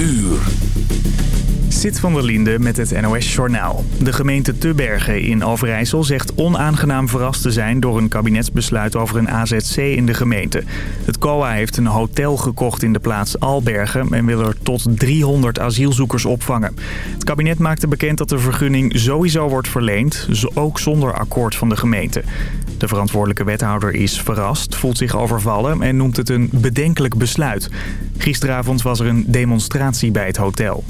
uur. Zit van der Linde met het NOS-journaal. De gemeente Tubbergen in Overijssel zegt onaangenaam verrast te zijn... door een kabinetsbesluit over een AZC in de gemeente. Het COA heeft een hotel gekocht in de plaats Albergen... en wil er tot 300 asielzoekers opvangen. Het kabinet maakte bekend dat de vergunning sowieso wordt verleend... ook zonder akkoord van de gemeente. De verantwoordelijke wethouder is verrast, voelt zich overvallen... en noemt het een bedenkelijk besluit. Gisteravond was er een demonstratie bij het hotel.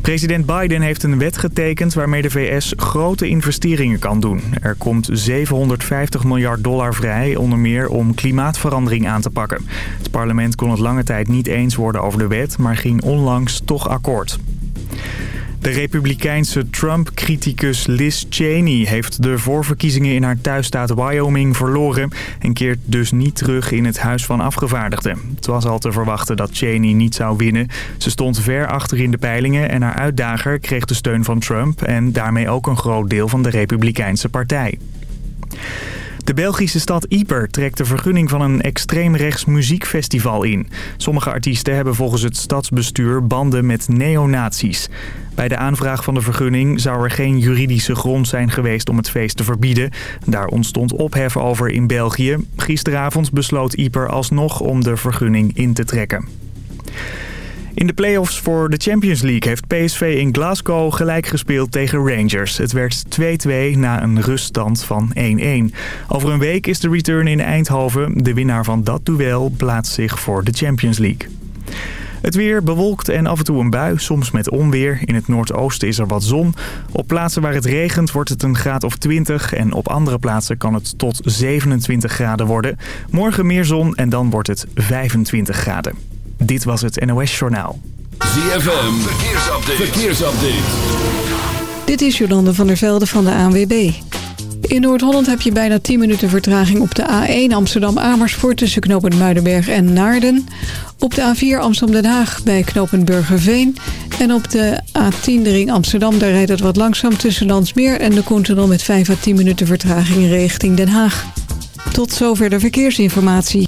President Biden heeft een wet getekend waarmee de VS grote investeringen kan doen. Er komt 750 miljard dollar vrij, onder meer om klimaatverandering aan te pakken. Het parlement kon het lange tijd niet eens worden over de wet, maar ging onlangs toch akkoord. De republikeinse Trump-criticus Liz Cheney heeft de voorverkiezingen in haar thuisstaat Wyoming verloren... en keert dus niet terug in het Huis van Afgevaardigden. Het was al te verwachten dat Cheney niet zou winnen. Ze stond ver achter in de peilingen en haar uitdager kreeg de steun van Trump... en daarmee ook een groot deel van de republikeinse partij. De Belgische stad Ieper trekt de vergunning van een extreemrechts muziekfestival in. Sommige artiesten hebben volgens het stadsbestuur banden met neonazies. Bij de aanvraag van de vergunning zou er geen juridische grond zijn geweest om het feest te verbieden. Daar ontstond ophef over in België. Gisteravond besloot Ieper alsnog om de vergunning in te trekken. In de play-offs voor de Champions League heeft PSV in Glasgow gelijk gespeeld tegen Rangers. Het werd 2-2 na een ruststand van 1-1. Over een week is de return in Eindhoven. De winnaar van dat duel plaatst zich voor de Champions League. Het weer bewolkt en af en toe een bui, soms met onweer. In het noordoosten is er wat zon. Op plaatsen waar het regent wordt het een graad of 20 en op andere plaatsen kan het tot 27 graden worden. Morgen meer zon en dan wordt het 25 graden. Dit was het NOS Journaal. ZFM, verkeersupdate. verkeersupdate. Dit is Jolande van der Velde van de ANWB. In Noord-Holland heb je bijna 10 minuten vertraging op de A1 Amsterdam-Amersfoort... tussen knooppunt Muidenberg en Naarden. Op de A4 Amsterdam-Den Haag bij knooppunt Burgerveen. En op de A10 de ring Amsterdam, daar rijdt het wat langzaam tussen Landsmeer... en de Koentunnel met 5 à 10 minuten vertraging richting Den Haag. Tot zover de verkeersinformatie.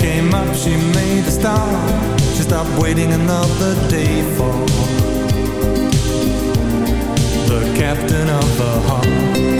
came up, she made a stop She stopped waiting another day for The captain of the heart.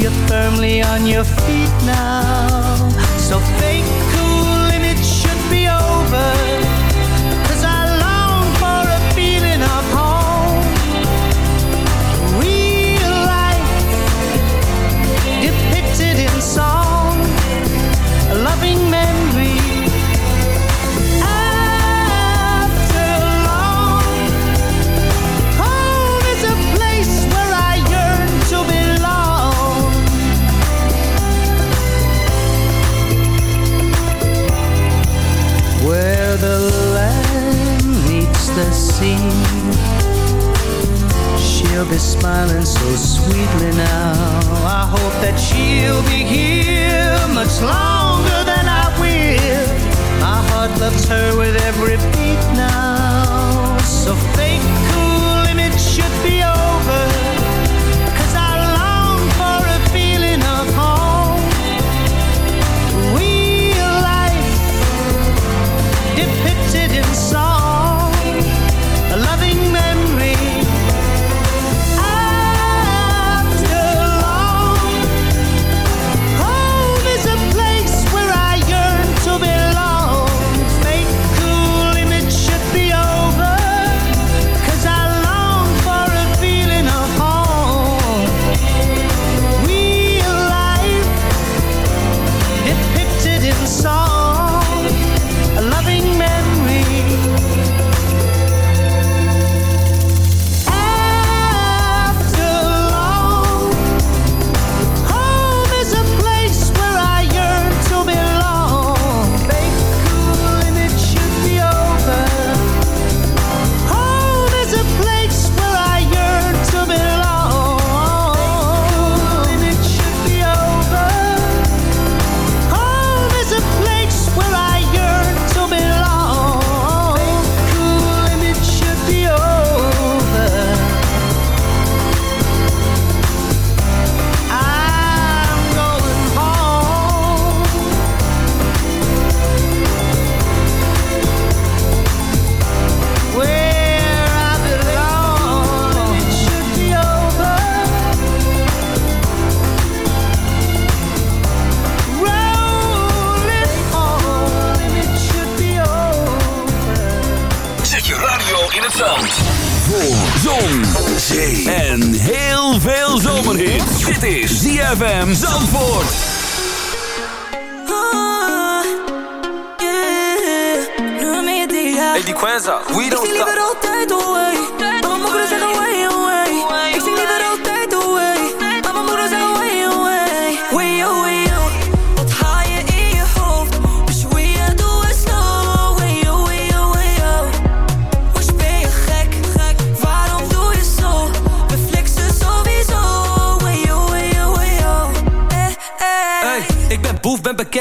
you're firmly on your feet now. So fake cool and it should be over.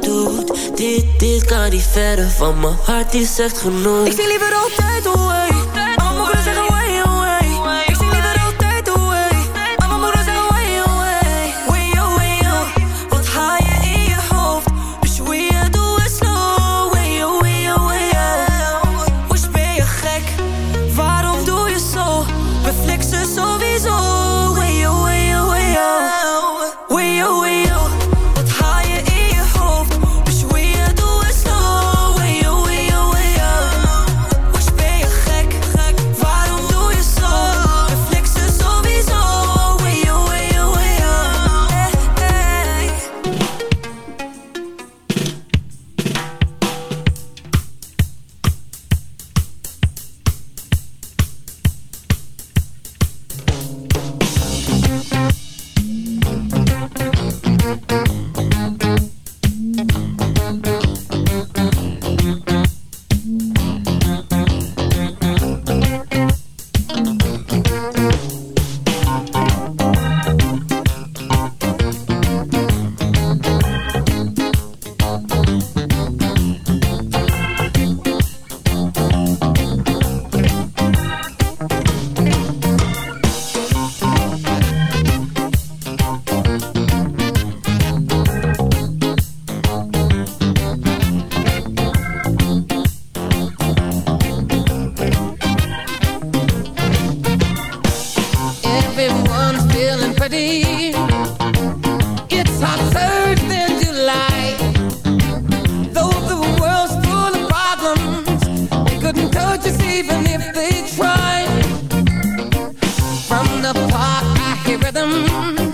doet. Dit, dit kan niet verder van mijn hart, is echt genoeg Ik zie liever altijd hoe even if they try. From the park, I hear rhythm.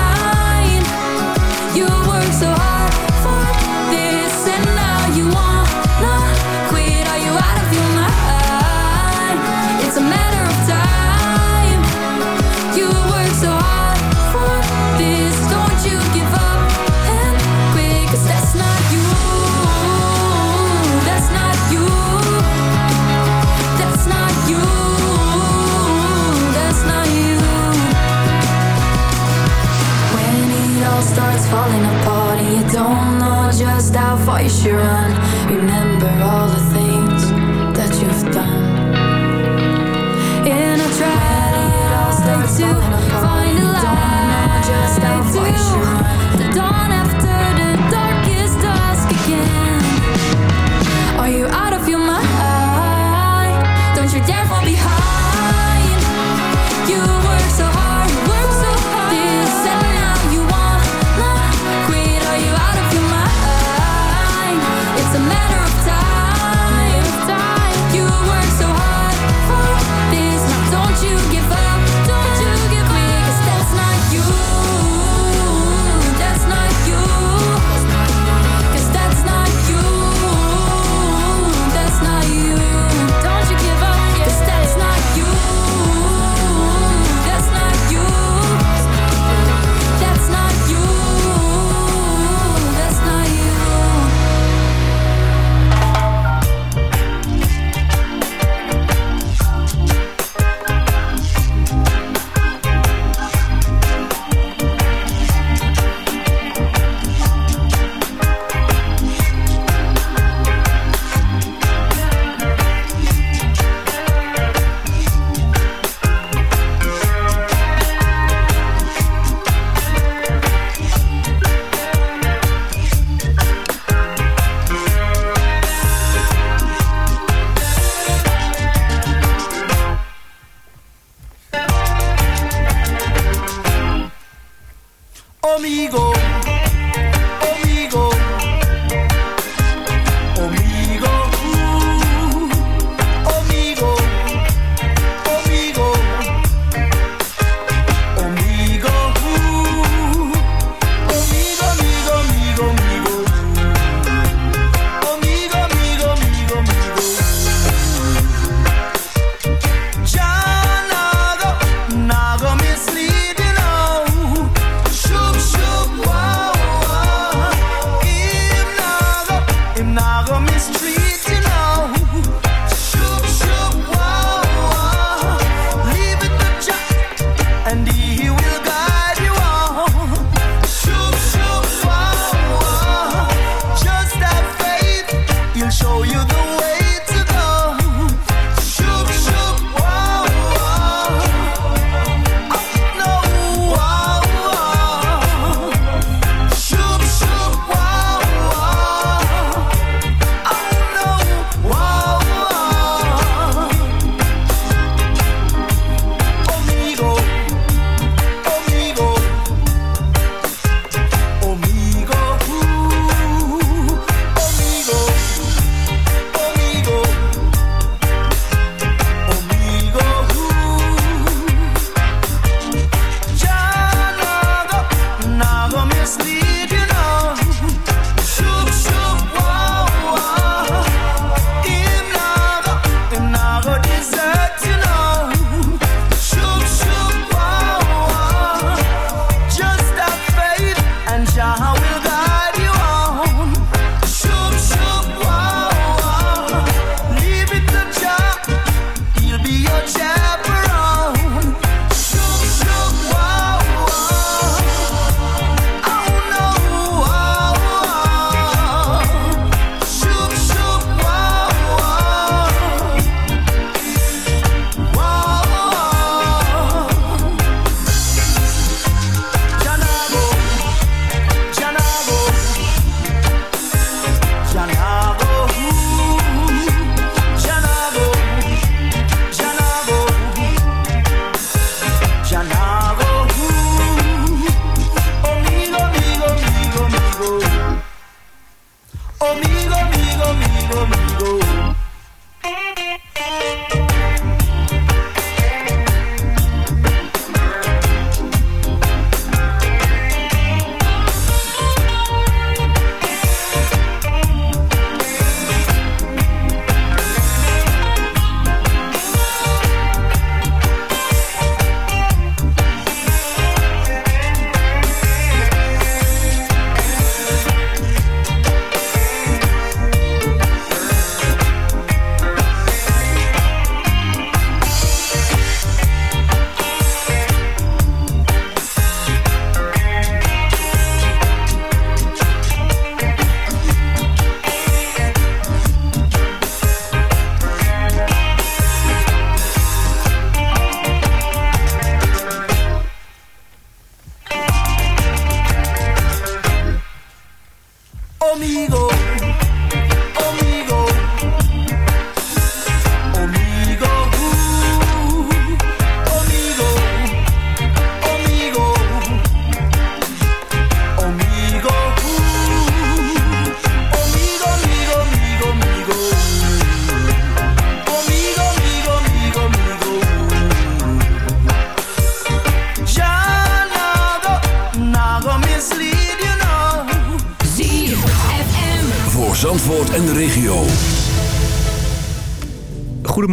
conmigo.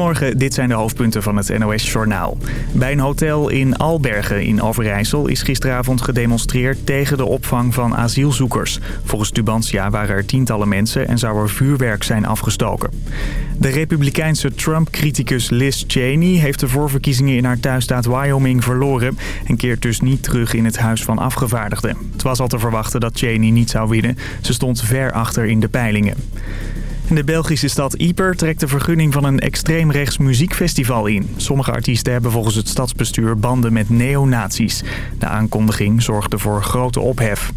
Goedemorgen, dit zijn de hoofdpunten van het NOS-journaal. Bij een hotel in Albergen in Overijssel is gisteravond gedemonstreerd tegen de opvang van asielzoekers. Volgens Tubantia waren er tientallen mensen en zou er vuurwerk zijn afgestoken. De republikeinse Trump-criticus Liz Cheney heeft de voorverkiezingen in haar thuisstaat Wyoming verloren... en keert dus niet terug in het Huis van Afgevaardigden. Het was al te verwachten dat Cheney niet zou winnen. Ze stond ver achter in de peilingen. De Belgische stad Ieper trekt de vergunning van een extreemrechts muziekfestival in. Sommige artiesten hebben volgens het stadsbestuur banden met neonazies. De aankondiging zorgde voor grote ophef.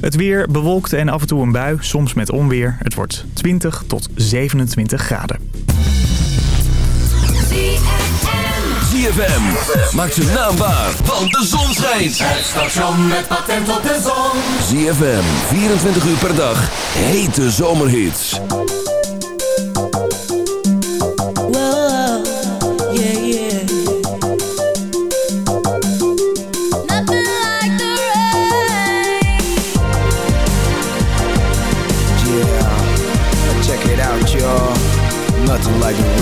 Het weer bewolkt en af en toe een bui, soms met onweer. Het wordt 20 tot 27 graden. ZFM maakt zijn naam waar, want de zon schijnt. Het station met patent op de zon. ZFM, 24 uur per dag, hete zomerhits. Yeah, yeah. Nothing like the rain. Yeah, check it out, y'all. Nothing like the rain.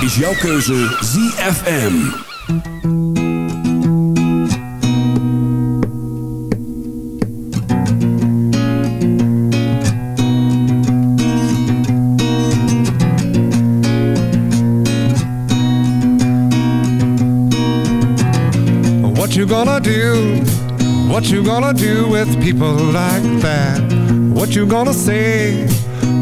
Is jouw keuze ZFM. What you gonna do? What you gonna do with people like that? What you gonna say?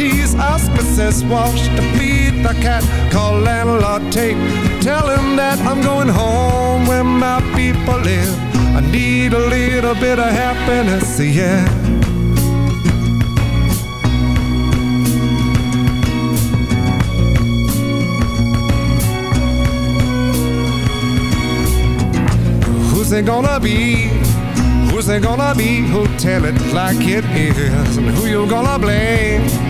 necessities. Ask Mrs. Walsh to feed the cat. Call landlord Tate. Tell him that I'm going home where my people live. I need a little bit of happiness, yeah. Who's it gonna be? Who's it gonna be? Who'll tell it like it is? And who you gonna blame?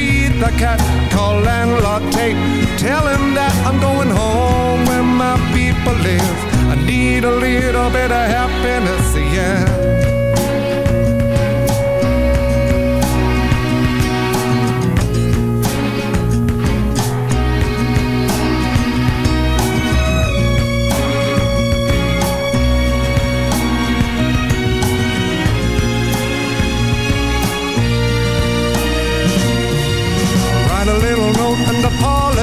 the cat. Call landlord Tate. Tell him that I'm going home where my people live. I need a little bit of happiness, yeah.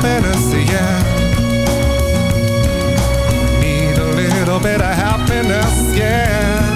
fantasy, yeah. Need a little bit of happiness, yeah.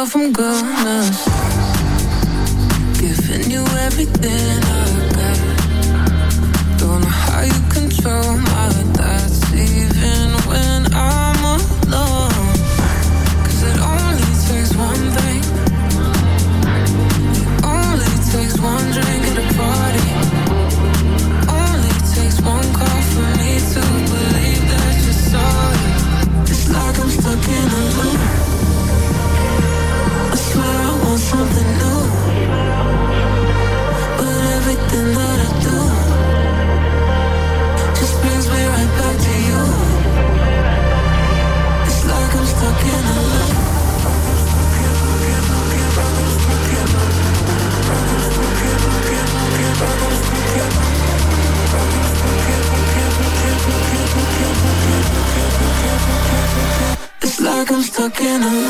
yourself from gold stuck in a